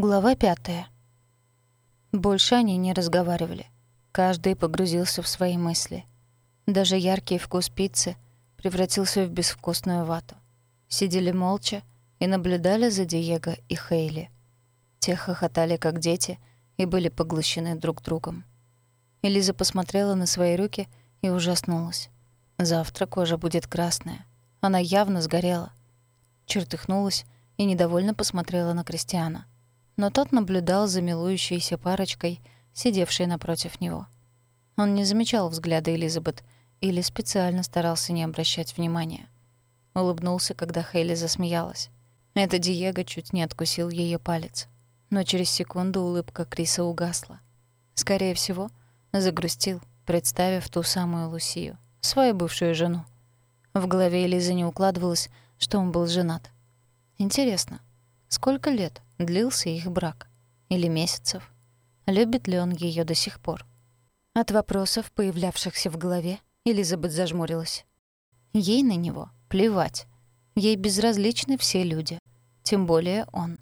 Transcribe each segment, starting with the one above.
Глава пятая. Больше они не разговаривали. Каждый погрузился в свои мысли. Даже яркий вкус пиццы превратился в безвкусную вату. Сидели молча и наблюдали за Диего и Хейли. Те хохотали, как дети, и были поглощены друг другом. Элиза посмотрела на свои руки и ужаснулась. Завтра кожа будет красная. Она явно сгорела. Чертыхнулась и недовольно посмотрела на Кристиана — но тот наблюдал за милующейся парочкой, сидевшей напротив него. Он не замечал взгляда Элизабет или специально старался не обращать внимания. Улыбнулся, когда Хейли засмеялась. Это Диего чуть не откусил ее палец. Но через секунду улыбка Криса угасла. Скорее всего, загрустил, представив ту самую Лусию, свою бывшую жену. В голове Элизы не укладывалось, что он был женат. Интересно, сколько лет длился их брак. Или месяцев. Любит ли он ее до сих пор? От вопросов, появлявшихся в голове, Элизабет зажмурилась. Ей на него плевать. Ей безразличны все люди. Тем более он.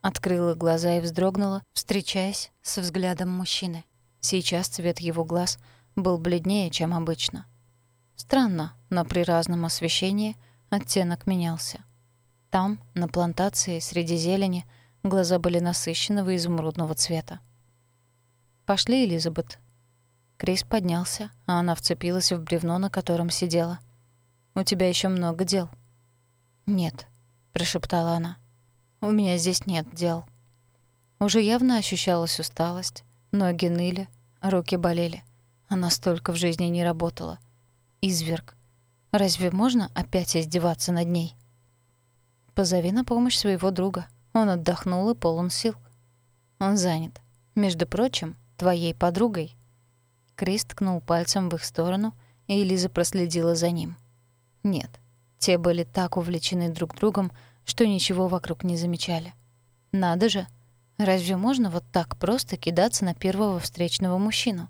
Открыла глаза и вздрогнула, встречаясь с взглядом мужчины. Сейчас цвет его глаз был бледнее, чем обычно. Странно, но при разном освещении оттенок менялся. Там, на плантации, среди зелени — Глаза были насыщенного изумрудного цвета. «Пошли, Элизабет». Крис поднялся, а она вцепилась в бревно, на котором сидела. «У тебя еще много дел». «Нет», — прошептала она. «У меня здесь нет дел». Уже явно ощущалась усталость, ноги ныли, руки болели. Она столько в жизни не работала. Изверг. Разве можно опять издеваться над ней? «Позови на помощь своего друга», он отдохнул и полон сил. Он занят. Между прочим, твоей подругой. Крис ткнул пальцем в их сторону, и Элиза проследила за ним. Нет, те были так увлечены друг другом, что ничего вокруг не замечали. Надо же, разве можно вот так просто кидаться на первого встречного мужчину?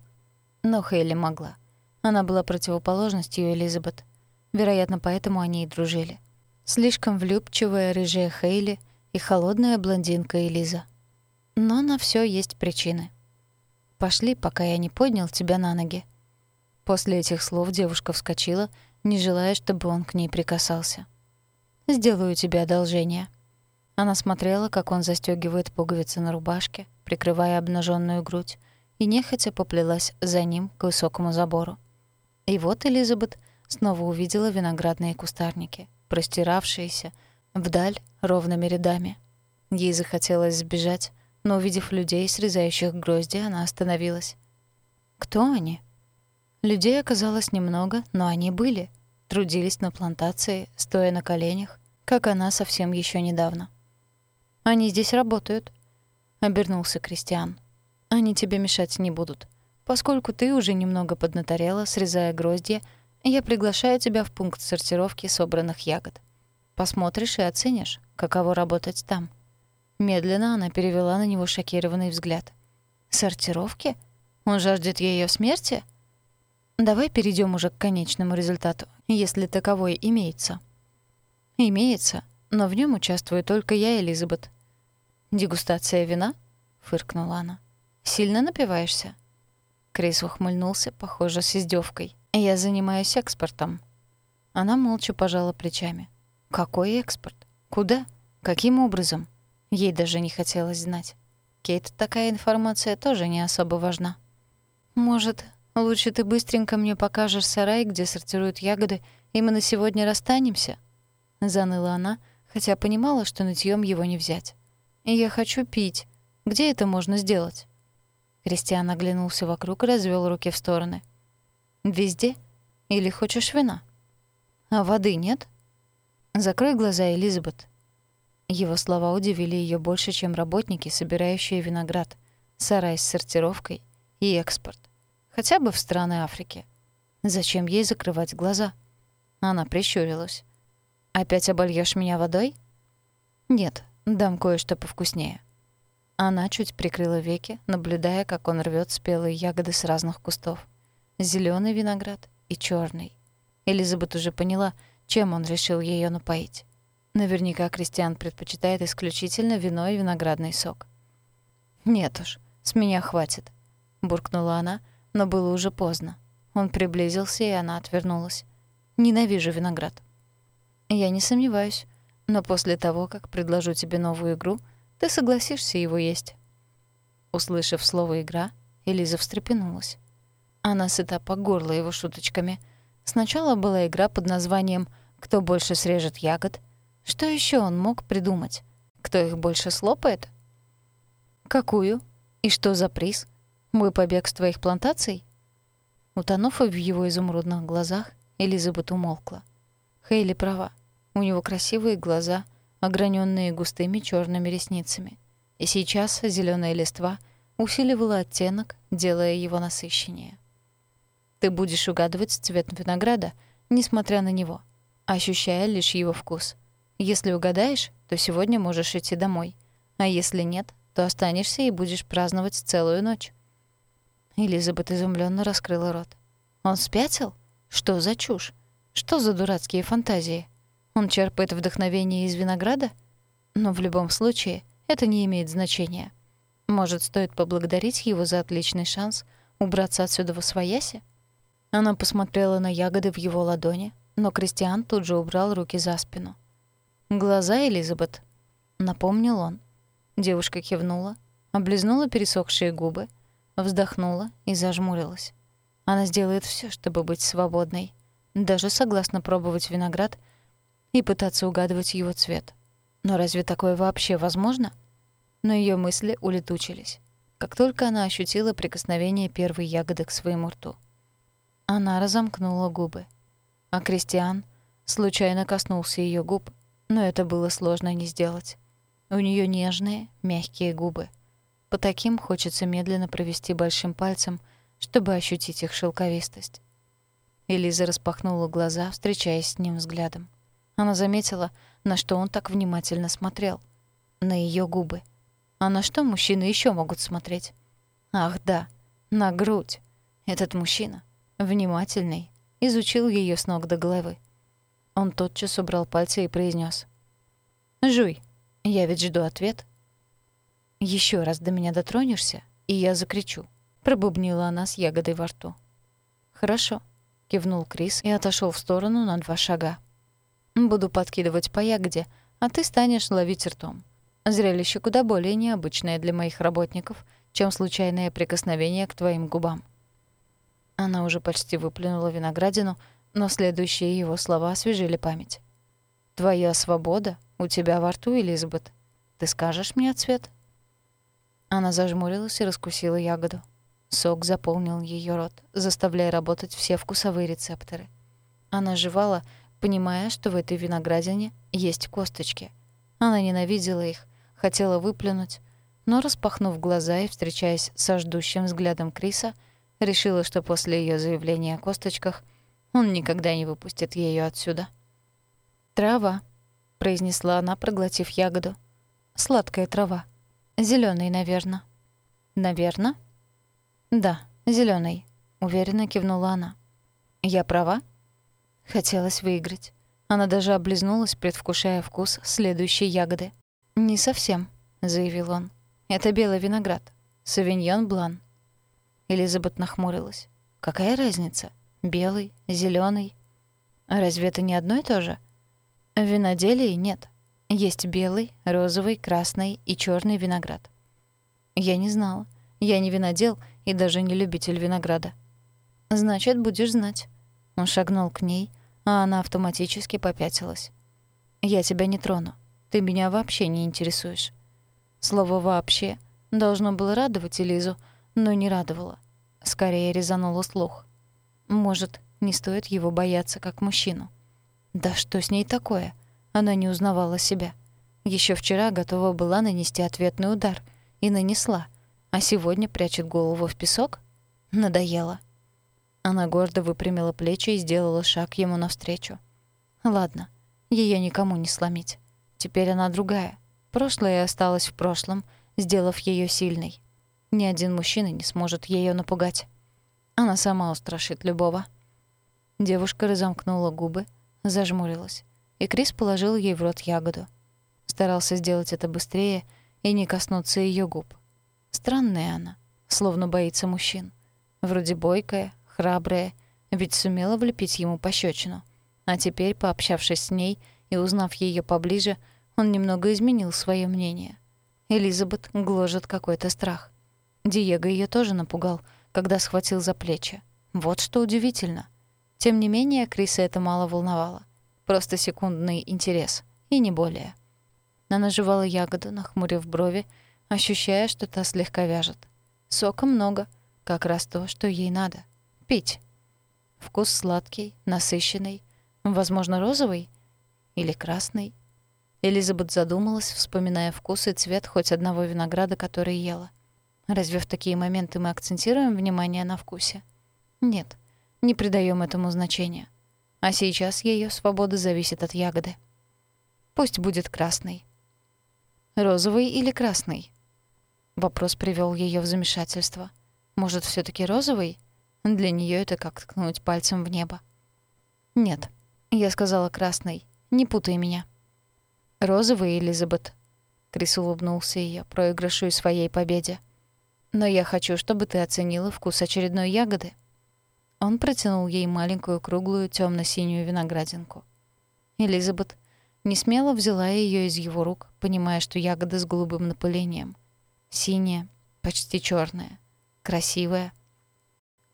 Но Хейли могла. Она была противоположностью Элизабет. Вероятно, поэтому они и дружили. Слишком влюбчивая рыжая Хейли и холодная блондинка Элиза. Но на все есть причины. «Пошли, пока я не поднял тебя на ноги». После этих слов девушка вскочила, не желая, чтобы он к ней прикасался. «Сделаю тебе одолжение». Она смотрела, как он застёгивает пуговицы на рубашке, прикрывая обнаженную грудь, и нехотя поплелась за ним к высокому забору. И вот Элизабет снова увидела виноградные кустарники, простиравшиеся, вдаль ровными рядами. Ей захотелось сбежать, но, увидев людей, срезающих грозди, она остановилась. Кто они? Людей оказалось немного, но они были. Трудились на плантации, стоя на коленях, как она совсем еще недавно. «Они здесь работают», — обернулся Кристиан. «Они тебе мешать не будут. Поскольку ты уже немного поднаторела, срезая гроздья, я приглашаю тебя в пункт сортировки собранных ягод. Посмотришь и оценишь, каково работать там». Медленно она перевела на него шокированный взгляд. «Сортировки? Он жаждет ее смерти?» «Давай перейдем уже к конечному результату, если таковой имеется». «Имеется, но в нем участвую только я Элизабет». «Дегустация вина?» — фыркнула она. «Сильно напиваешься?» Крис ухмыльнулся, похоже, с издевкой. «Я занимаюсь экспортом». Она молча пожала плечами. Какой экспорт? Куда? Каким образом? Ей даже не хотелось знать. Кейт такая информация тоже не особо важна. Может, лучше ты быстренько мне покажешь сарай, где сортируют ягоды, и мы на сегодня расстанемся? Заныла она, хотя понимала, что нытьём его не взять. Я хочу пить. Где это можно сделать? Кристиан оглянулся вокруг и развел руки в стороны. «Везде? Или хочешь вина?» «А воды нет?» «Закрой глаза, Элизабет». Его слова удивили ее больше, чем работники, собирающие виноград, сарай с сортировкой и экспорт. Хотя бы в страны Африки. Зачем ей закрывать глаза? Она прищурилась. «Опять обольешь меня водой?» «Нет, дам кое-что повкуснее». Она чуть прикрыла веки, наблюдая, как он рвет спелые ягоды с разных кустов. зеленый виноград и черный. Элизабет уже поняла — чем он решил ее напоить? Наверняка Кристиан предпочитает исключительно вино и виноградный сок. «Нет уж, с меня хватит», — буркнула она, но было уже поздно. Он приблизился, и она отвернулась. «Ненавижу виноград». «Я не сомневаюсь, но после того, как предложу тебе новую игру, ты согласишься его есть». Услышав слово «игра», Элиза встрепенулась. Она сыта по горло его шуточками. Сначала была игра под названием «Кто больше срежет ягод?». Что еще он мог придумать? Кто их больше слопает? «Какую? И что за приз? Мой побег с твоих плантаций?» Утонув в его изумрудных глазах, Элизабет умолкла. Хейли права. У него красивые глаза, ограненные густыми черными ресницами. И сейчас зеленая листва усиливала оттенок, делая его насыщеннее. Ты будешь угадывать цвет винограда, несмотря на него, ощущая лишь его вкус. Если угадаешь, то сегодня можешь идти домой. А если нет, то останешься и будешь праздновать целую ночь. Элизабет изумленно раскрыла рот. Он спятил? Что за чушь? Что за дурацкие фантазии? Он черпает вдохновение из винограда? Но в любом случае это не имеет значения. Может, стоит поблагодарить его за отличный шанс убраться отсюда во свояси? Она посмотрела на ягоды в его ладони, но Кристиан тут же убрал руки за спину. «Глаза, Элизабет», — напомнил он. Девушка кивнула, облизнула пересохшие губы, вздохнула и зажмурилась. Она сделает все, чтобы быть свободной. Даже согласна пробовать виноград и пытаться угадывать его цвет. Но разве такое вообще возможно? Но ее мысли улетучились, как только она ощутила прикосновение первой ягоды к своему рту. Она разомкнула губы. А Кристиан случайно коснулся ее губ, но это было сложно не сделать. У нее нежные, мягкие губы. По таким хочется медленно провести большим пальцем, чтобы ощутить их шелковистость. Элиза распахнула глаза, встречаясь с ним взглядом. Она заметила, на что он так внимательно смотрел. На ее губы. А на что мужчины еще могут смотреть? Ах, да, на грудь. Этот мужчина, внимательный, изучил ее с ног до головы. Он тотчас убрал пальцы и произнес: «Жуй, я ведь жду ответ». Еще раз до меня дотронешься, и я закричу», — пробубнила она с ягодой во рту. «Хорошо», — кивнул Крис и отошел в сторону на два шага. Буду подкидывать по ягоде, а ты станешь ловить ртом. Зрелище куда более необычное для моих работников, чем случайное прикосновение к твоим губам». Она уже почти выплюнула виноградину, но следующие его слова освежили память. «Твоя свобода у тебя во рту, Элизабет. Ты скажешь мне цвет?» Она зажмурилась и раскусила ягоду. Сок заполнил ее рот, заставляя работать все вкусовые рецепторы. Она жевала, понимая, что в этой виноградине есть косточки. Она ненавидела их, хотела выплюнуть, но, распахнув глаза и встречаясь со ждущим взглядом Криса, решила, что после ее заявления о косточках он никогда не выпустит ее отсюда. «Трава», — произнесла она, проглотив ягоду. «Сладкая трава. зеленый, наверное». «Наверно?» «Да, зеленый, уверенно кивнула она. «Я права?» Хотелось выиграть. Она даже облизнулась, предвкушая вкус следующей ягоды. «Не совсем», — заявил он. «Это белый виноград. Савиньон Блан». Элизабет нахмурилась. «Какая разница? Белый, зеленый. Разве это не одно и то же?» В виноделии нет. Есть белый, розовый, красный и черный виноград. Я не знала. Я не винодел и даже не любитель винограда. Значит, будешь знать. Он шагнул к ней, а она автоматически попятилась. «Я тебя не трону. Ты меня вообще не интересуешь». Слово «вообще» должно было радовать Элизу, но не радовало. Скорее резануло слух. Может, не стоит его бояться как мужчину. Да что с ней такое? Она не узнавала себя. Еще вчера готова была нанести ответный удар. И нанесла. А сегодня прячет голову в песок? Надоело. Она гордо выпрямила плечи и сделала шаг ему навстречу. Ладно, ее никому не сломить. Теперь она другая. Прошлое осталось в прошлом, сделав ее сильной. Ни один мужчина не сможет ее напугать. Она сама устрашит любого. Девушка разомкнула губы, зажмурилась, и Крис положил ей в рот ягоду. Старался сделать это быстрее и не коснуться ее губ. Странная она, словно боится мужчин. Вроде бойкая, храбрая, ведь сумела влепить ему пощечину. А теперь, пообщавшись с ней и узнав ее поближе, он немного изменил свое мнение. Элизабет гложет какой-то страх. Диего ее тоже напугал, когда схватил за плечи. Вот что удивительно. Тем не менее, Криса это мало волновало. Просто секундный интерес, и не более. Она жевала ягоду, нахмурив брови, ощущая, что та слегка вяжет. Сока много, как раз то, что ей надо. Пить. Вкус сладкий, насыщенный, возможно, розовый или красный. Элизабет задумалась, вспоминая вкус и цвет хоть одного винограда, который ела. Разве в такие моменты мы акцентируем внимание на вкусе? Нет, не придаем этому значения. А сейчас ее свобода зависит от ягоды. Пусть будет красный. Розовый или красный? Вопрос привел ее в замешательство. Может, все таки розовый? Для нее это как ткнуть пальцем в небо. Нет, я сказала красный. Не путай меня. Розовый, Элизабет. Крис улыбнулся ее проигрышу и своей победе. Но я хочу, чтобы ты оценила вкус очередной ягоды. Он протянул ей маленькую круглую темно синюю виноградинку. Элизабет не смело взяла ее из его рук, понимая, что ягода с голубым напылением — Синяя, почти черная, красивая.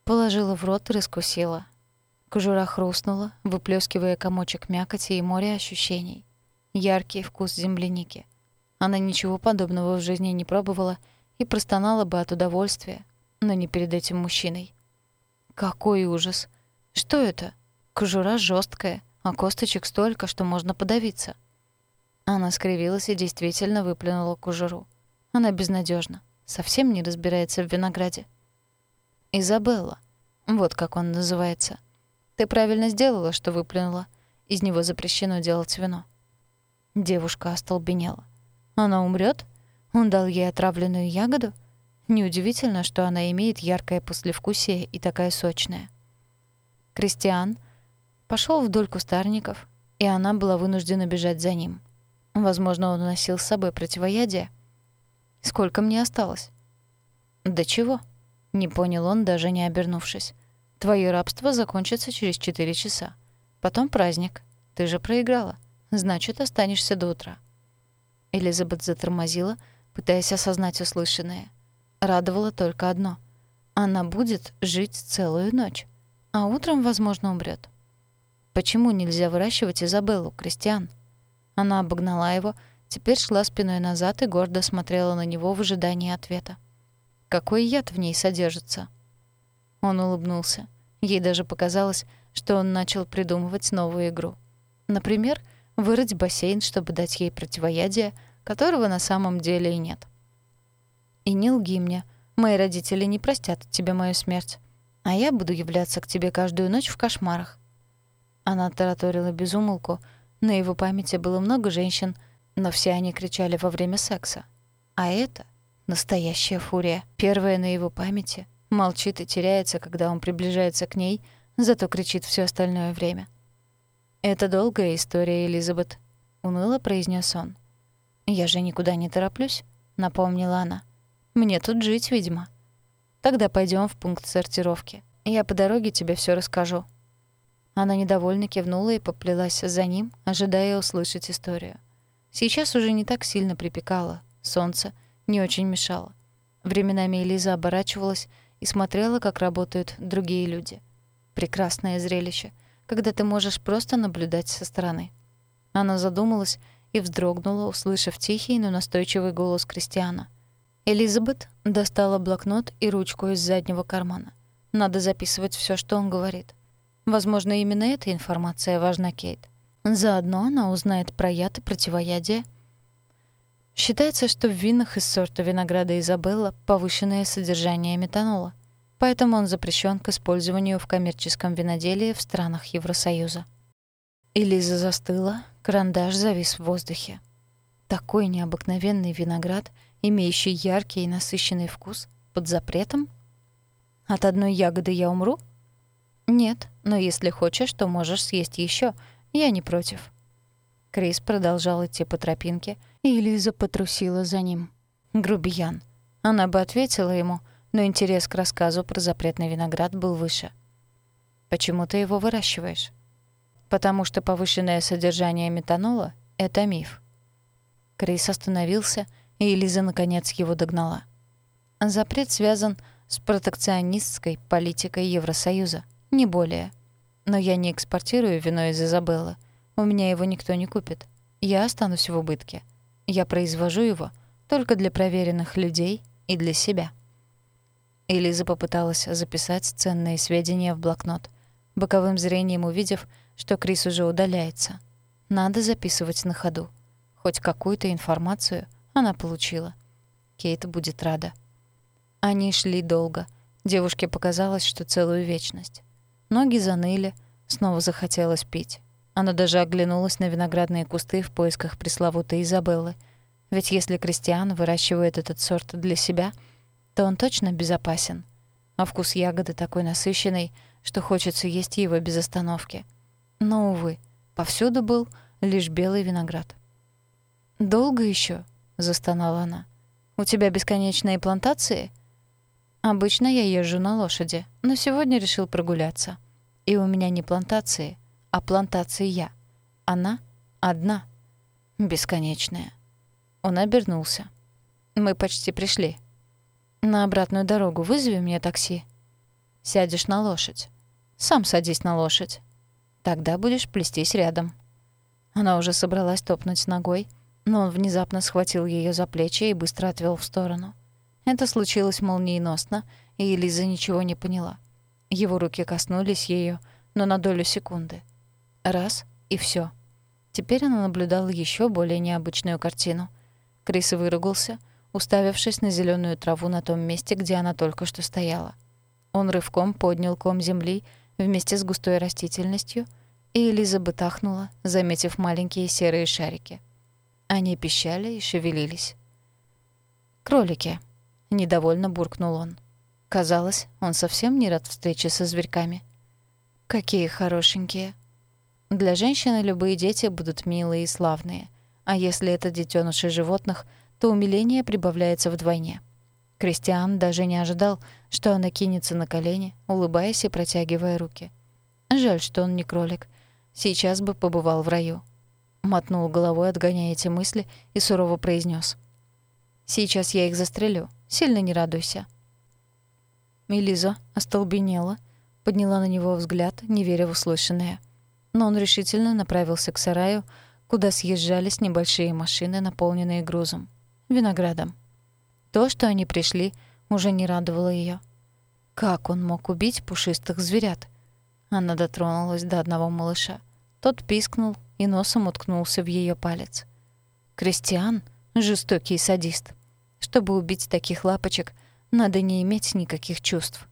Положила в рот и раскусила. Кожура хрустнула, выплескивая комочек мякоти и море ощущений. Яркий вкус земляники. Она ничего подобного в жизни не пробовала и простонала бы от удовольствия, но не перед этим мужчиной. Какой ужас! Что это? Кожура жесткая, а косточек столько, что можно подавиться. Она скривилась и действительно выплюнула кожуру. Она безнадежна, совсем не разбирается в винограде. Изабелла. Вот как он называется. Ты правильно сделала, что выплюнула. Из него запрещено делать вино. Девушка остолбенела. Она умрет? Он дал ей отравленную ягоду? Неудивительно, что она имеет яркое послевкусие и такая сочная. Кристиан пошел вдоль кустарников, и она была вынуждена бежать за ним. Возможно, он уносил с собой противоядие. Сколько мне осталось?» «Да чего?» — не понял он, даже не обернувшись. «Твоё рабство закончится через четыре часа. Потом праздник. Ты же проиграла. Значит, останешься до утра». Элизабет затормозила, пытаясь осознать услышанное. Радовало только одно. Она будет жить целую ночь, а утром, возможно, умрет. Почему нельзя выращивать Изабеллу, Кристиан? Она обогнала его, Теперь шла спиной назад и гордо смотрела на него в ожидании ответа. Какой яд в ней содержится? Он улыбнулся. Ей даже показалось, что он начал придумывать новую игру. Например, вырыть бассейн, чтобы дать ей противоядие, которого на самом деле и нет. И не лги мне. Мои родители не простят тебе мою смерть. А я буду являться к тебе каждую ночь в кошмарах. Она тараторила безумолку. На его памяти было много женщин, но все они кричали во время секса. А это настоящая фурия. Первая на его памяти. Молчит и теряется, когда он приближается к ней, зато кричит все остальное время. «Это долгая история, Элизабет», — уныло произнес он. «Я же никуда не тороплюсь», — напомнила она. «Мне тут жить, видимо». «Тогда пойдем в пункт сортировки. Я по дороге тебе все расскажу». Она недовольно кивнула и поплелась за ним, ожидая услышать историю. Сейчас уже не так сильно припекало, солнце не очень мешало. Временами Элиза оборачивалась и смотрела, как работают другие люди. Прекрасное зрелище, когда ты можешь просто наблюдать со стороны. Она задумалась и вздрогнула, услышав тихий, но настойчивый голос Кристиана. Элизабет достала блокнот и ручку из заднего кармана. Надо записывать все, что он говорит. Возможно, именно эта информация важна Кейт. Заодно она узнает про яд и противоядие. Считается, что в винах из сорта винограда Изабелла повышенное содержание метанола, поэтому он запрещен к использованию в коммерческом виноделии в странах Евросоюза. Элиза застыла, карандаш завис в воздухе. Такой необыкновенный виноград, имеющий яркий и насыщенный вкус, под запретом? От одной ягоды я умру? Нет, но если хочешь, то можешь съесть еще — я не против. Крис продолжал идти по тропинке, и Лиза потрусила за ним. Грубиян. она бы ответила ему, но интерес к рассказу про запретный виноград был выше. «Почему ты его выращиваешь?» «Потому что повышенное содержание метанола — это миф». Крис остановился, и Элиза наконец его догнала. Запрет связан с протекционистской политикой Евросоюза, не более. Но я не экспортирую вино из Изабеллы. У меня его никто не купит. Я останусь в убытке. Я произвожу его только для проверенных людей и для себя. Элиза попыталась записать ценные сведения в блокнот, боковым зрением увидев, что Крис уже удаляется. Надо записывать на ходу. Хоть какую-то информацию она получила. Кейт будет рада. Они шли долго. Девушке показалось, что целую вечность. Ноги заныли, снова захотелось пить. Она даже оглянулась на виноградные кусты в поисках пресловутой Изабеллы. Ведь если Кристиан выращивает этот сорт для себя, то он точно безопасен. А вкус ягоды такой насыщенный, что хочется есть его без остановки. Но, увы, повсюду был лишь белый виноград. «Долго еще? застонала она. «У тебя бесконечные плантации?» Обычно я езжу на лошади, но сегодня решил прогуляться. И у меня не плантации, а плантации я. Она одна, бесконечная. Он обернулся. Мы почти пришли. На обратную дорогу вызови мне такси. Сядешь на лошадь. Сам садись на лошадь. Тогда будешь плестись рядом. Она уже собралась топнуть ногой, но он внезапно схватил ее за плечи и быстро отвел в сторону. Это случилось молниеносно, и Элиза ничего не поняла. Его руки коснулись ее, но на долю секунды. Раз — и все. Теперь она наблюдала еще более необычную картину. Крис выругался, уставившись на зеленую траву на том месте, где она только что стояла. Он рывком поднял ком земли вместе с густой растительностью, и Элиза бытахнула, заметив маленькие серые шарики. Они пищали и шевелились. «Кролики», Недовольно буркнул он. Казалось, он совсем не рад встрече со зверьками. Какие хорошенькие. Для женщины любые дети будут милые и славные. А если это детеныши животных, то умиление прибавляется вдвойне. Кристиан даже не ожидал, что она кинется на колени, улыбаясь и протягивая руки. Жаль, что он не кролик. Сейчас бы побывал в раю. Мотнул головой, отгоняя эти мысли, и сурово произнес: «Сейчас я их застрелю. Сильно не радуйся». Элиза остолбенела, подняла на него взгляд, не веря в услышанное. Но он решительно направился к сараю, куда съезжались небольшие машины, наполненные грузом, виноградом. То, что они пришли, уже не радовало ее. Как он мог убить пушистых зверят? Она дотронулась до одного малыша. Тот пискнул и носом уткнулся в ее палец. Кристиан — жестокий садист. Чтобы убить таких лапочек, надо не иметь никаких чувств.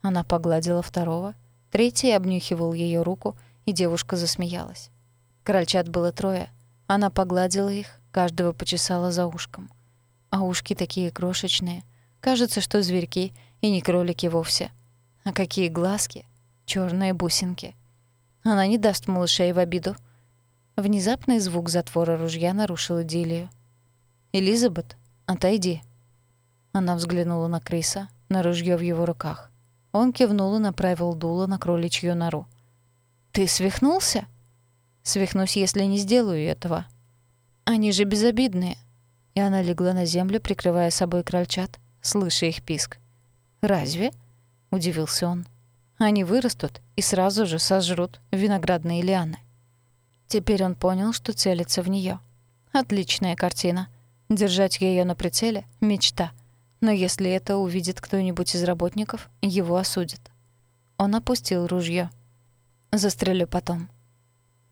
Она погладила второго, третий обнюхивал ее руку, и девушка засмеялась. Крольчат было трое. Она погладила их, каждого почесала за ушком. А ушки такие крошечные. Кажется, что зверьки и не кролики вовсе. А какие глазки, черные бусинки. Она не даст малышей в обиду. Внезапный звук затвора ружья нарушил идиллию. «Элизабет, «Отойди». Она взглянула на Криса, на ружье в его руках. Он кивнул и направил дуло на кроличью нору. «Ты свихнулся?» «Свихнусь, если не сделаю этого». «Они же безобидные». И она легла на землю, прикрывая собой крольчат, слыша их писк. «Разве?» — удивился он. «Они вырастут и сразу же сожрут виноградные лианы». Теперь он понял, что целится в нее. Отличная картина. Держать ее на прицеле — мечта. Но если это увидит кто-нибудь из работников, его осудят. Он опустил ружье. Застрелю потом.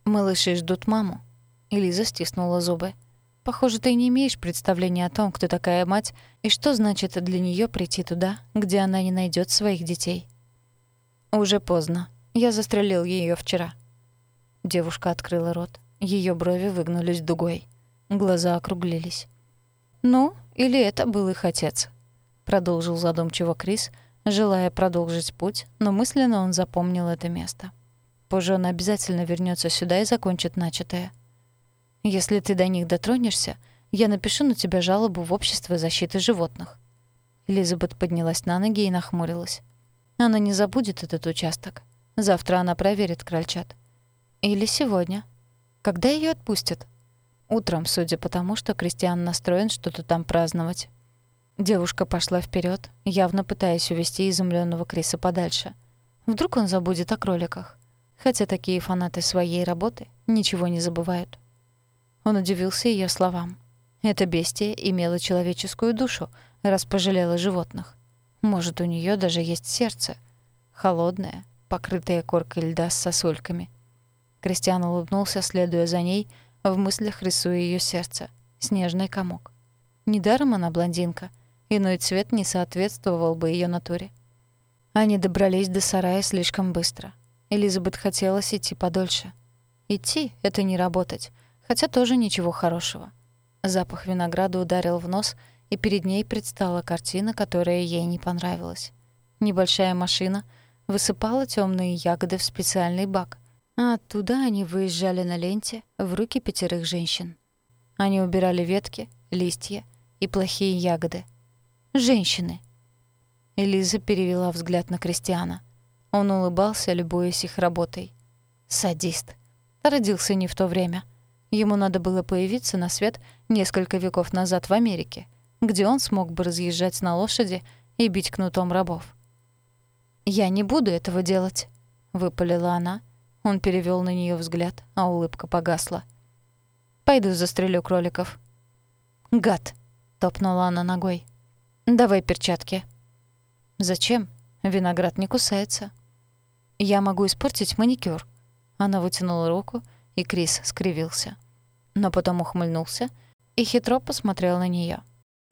Малыши ждут маму. Элиза стиснула зубы. Похоже, ты не имеешь представления о том, кто такая мать и что значит для нее прийти туда, где она не найдет своих детей. Уже поздно. Я застрелил ее вчера. Девушка открыла рот. Ее брови выгнулись дугой. Глаза округлились. «Ну, или это был их отец», — продолжил задумчиво Крис, желая продолжить путь, но мысленно он запомнил это место. Позже он обязательно вернется сюда и закончит начатое. «Если ты до них дотронешься, я напишу на тебя жалобу в Общество защиты животных». Элизабет поднялась на ноги и нахмурилась. Она не забудет этот участок. Завтра она проверит крольчат. Или сегодня. Когда ее отпустят? Утром, судя по тому, что Кристиан настроен что-то там праздновать. Девушка пошла вперед, явно пытаясь увести изумленного Криса подальше. Вдруг он забудет о кроликах. Хотя такие фанаты своей работы ничего не забывают. Он удивился ее словам. Это бестия имела человеческую душу, раз пожалела животных. Может, у нее даже есть сердце. Холодное, покрытое коркой льда с сосульками. Кристиан улыбнулся, следуя за ней, в мыслях рисуя ее сердце. Снежный комок. Недаром она блондинка. Иной цвет не соответствовал бы ее натуре. Они добрались до сарая слишком быстро. Элизабет хотелось идти подольше. Идти — это не работать, хотя тоже ничего хорошего. Запах винограда ударил в нос, и перед ней предстала картина, которая ей не понравилась. Небольшая машина высыпала темные ягоды в специальный бак, а оттуда они выезжали на ленте в руки пятерых женщин. Они убирали ветки, листья и плохие ягоды. Женщины. Элиза перевела взгляд на Кристиана. Он улыбался, любуясь их работой. Садист. Родился не в то время. Ему надо было появиться на свет несколько веков назад в Америке, где он смог бы разъезжать на лошади и бить кнутом рабов. «Я не буду этого делать», — выпалила она. Он перевел на нее взгляд, а улыбка погасла. «Пойду застрелю кроликов». «Гад!» — топнула она ногой. «Давай перчатки». «Зачем? Виноград не кусается». «Я могу испортить маникюр». Она вытянула руку, и Крис скривился. Но потом ухмыльнулся и хитро посмотрел на нее.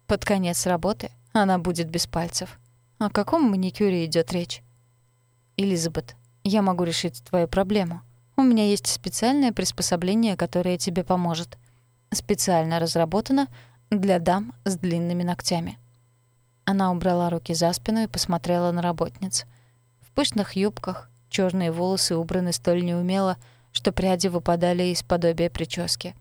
Под конец работы она будет без пальцев. О каком маникюре идет речь? Элизабет, я могу решить твою проблему. У меня есть специальное приспособление, которое тебе поможет. Специально разработано для дам с длинными ногтями. Она убрала руки за спину и посмотрела на работниц. В пышных юбках черные волосы убраны столь неумело, что пряди выпадали из подобия прически.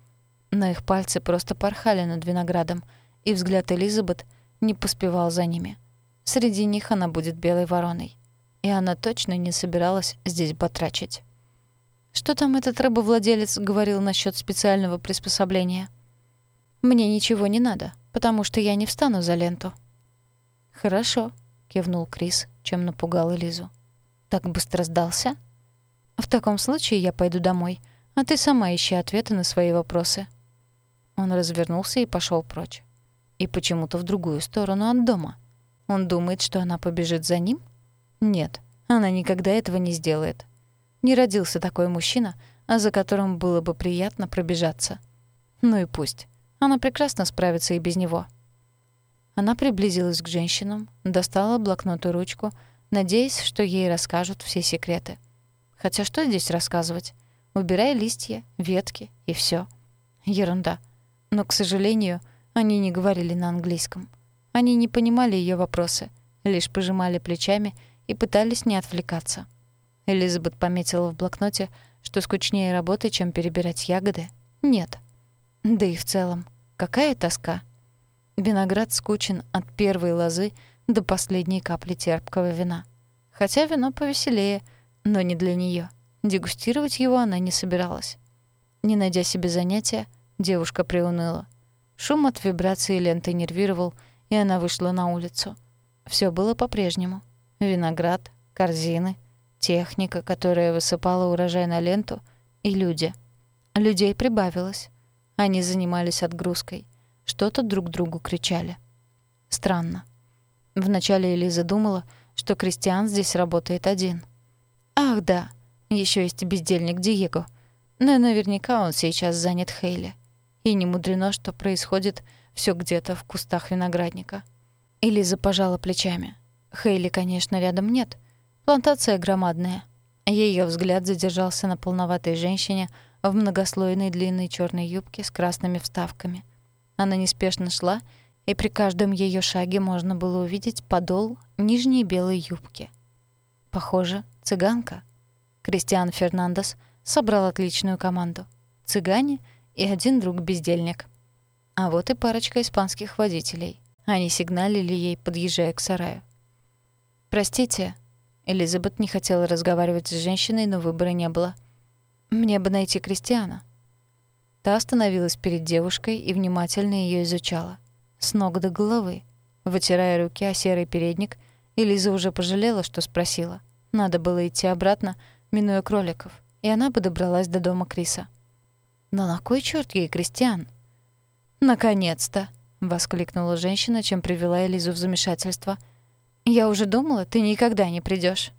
Но их пальцы просто порхали над виноградом, и взгляд Элизабет не поспевал за ними. Среди них она будет белой вороной. И она точно не собиралась здесь батрачить. Что там этот рыбовладелец говорил насчет специального приспособления? «Мне ничего не надо, потому что я не встану за ленту». «Хорошо», — кивнул Крис, чем напугал Элизу. «Так быстро сдался?» «В таком случае я пойду домой, а ты сама ищи ответы на свои вопросы». Он развернулся и пошел прочь. И почему-то в другую сторону от дома. Он думает, что она побежит за ним? Нет, она никогда этого не сделает. Не родился такой мужчина, а за которым было бы приятно пробежаться. Ну и пусть. Она прекрасно справится и без него. Она приблизилась к женщинам, достала блокнот и ручку, надеясь, что ей расскажут все секреты. Хотя что здесь рассказывать? Убирай листья, ветки и все. Ерунда. Но, к сожалению, они не говорили на английском. Они не понимали ее вопросы, лишь пожимали плечами и пытались не отвлекаться. Элизабет пометила в блокноте, что скучнее работы, чем перебирать ягоды, нет. Да и в целом, какая тоска. Виноград скучен от первой лозы до последней капли терпкого вина. Хотя вино повеселее, но не для нее. Дегустировать его она не собиралась. Не найдя себе занятия, девушка приуныла. Шум от вибрации ленты нервировал, и она вышла на улицу. Все было по-прежнему. Виноград, корзины, техника, которая высыпала урожай на ленту, и люди. Людей прибавилось. Они занимались отгрузкой. Что-то друг другу кричали. Странно. Вначале Элиза думала, что Кристиан здесь работает один. Ах, да, еще есть бездельник Диего. Но наверняка он сейчас занят Хейли. И не мудрено, что происходит все где-то в кустах виноградника. Элиза пожала плечами. Хейли, конечно, рядом нет. Плантация громадная. Ее взгляд задержался на полноватой женщине в многослойной длинной черной юбке с красными вставками. Она неспешно шла, и при каждом ее шаге можно было увидеть подол нижней белой юбки. Похоже, цыганка. Кристиан Фернандес собрал отличную команду. Цыгане — и один друг-бездельник. А вот и парочка испанских водителей. Они сигналили ей, подъезжая к сараю. «Простите», — Элизабет не хотела разговаривать с женщиной, но выбора не было. «Мне бы найти Кристиана». Та остановилась перед девушкой и внимательно ее изучала. С ног до головы. Вытирая руки о серый передник, Элиза уже пожалела, что спросила. Надо было идти обратно, минуя кроликов, и она бы добралась до дома Криса. «Но на кой чёрт ей Кристиан?» «Наконец-то!» — воскликнула женщина, чем привела Элизу в замешательство. «Я уже думала, ты никогда не придёшь».